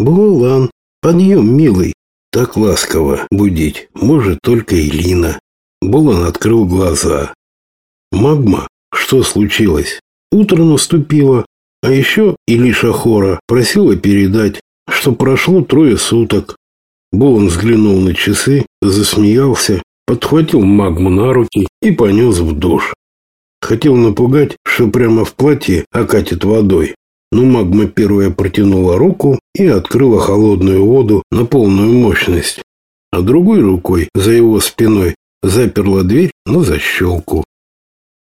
Булан, подъем, милый. Так ласково будить может только Элина. Булан открыл глаза. Магма, что случилось? Утро наступило, а еще Илиша Хора просила передать, что прошло трое суток. Булан взглянул на часы, засмеялся, подхватил магму на руки и понес в душ. Хотел напугать, что прямо в платье окатит водой. Но магма первая протянула руку и открыла холодную воду на полную мощность. А другой рукой за его спиной заперла дверь на защелку.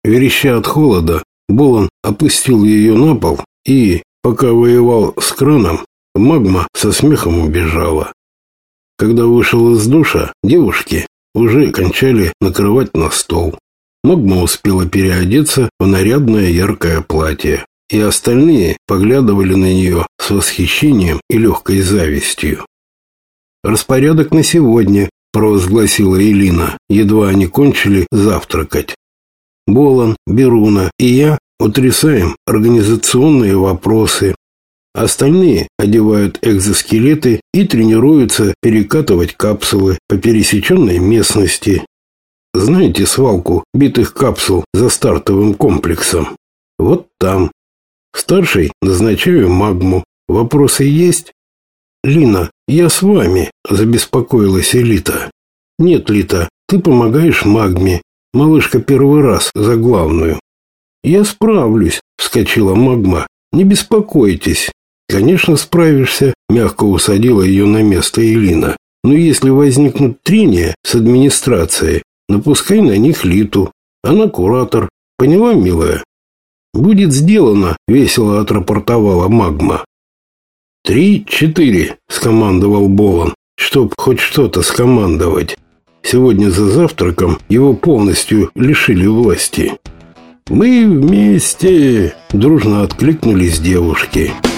Вереща от холода, Болон опустил ее на пол и, пока воевал с краном, магма со смехом убежала. Когда вышел из душа, девушки уже кончали накрывать на стол. Магма успела переодеться в нарядное яркое платье, и остальные поглядывали на нее с восхищением и легкой завистью. «Распорядок на сегодня», – провозгласила Элина, едва они кончили завтракать. Болон, Беруна и я утрясаем организационные вопросы. Остальные одевают экзоскелеты и тренируются перекатывать капсулы по пересеченной местности. Знаете свалку битых капсул за стартовым комплексом? Вот там. Старший назначаю магму. Вопросы есть? Лина, я с вами, забеспокоилась Элита. Нет, Лита, ты помогаешь магме. Малышка первый раз за главную. Я справлюсь, вскочила магма. Не беспокойтесь. Конечно, справишься, мягко усадила ее на место Элина. Но если возникнут трения с администрацией, напускай на них Литу. Она куратор. Поняла, милая? Будет сделано, весело отрапортовала магма. «Три-четыре», — скомандовал Болон, чтоб хоть что-то скомандовать. Сегодня за завтраком его полностью лишили власти. «Мы вместе!» – дружно откликнулись девушки. «Мы вместе!»